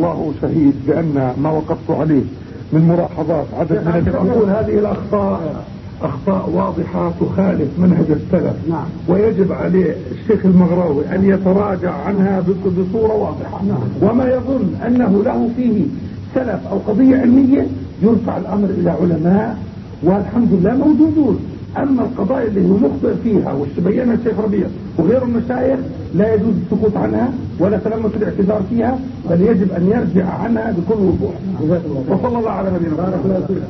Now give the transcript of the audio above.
والله شهيد بأن ما وقفت عليه من ملاحظات عدد من أقول هذه الأخطاء أخطاء واضحة تخالف منهج السلف نعم. ويجب عليه الشيخ المغراوي أن يتراجع عنها بصورة واضحة نعم. وما يظن أنه له فيه سلف أو قضية علمية يرفع الأمر إلى علماء والحمد لله موجودون أما القضايا اللي هو مخطئ فيها بينها الشيخ ربيع وغير المشايخ لا يجوز السكوت عنها ولا تلمس الاعتذار فيها بل يجب أن يرجع عنها بكل وضوح وصلى الله على نبينا محمد.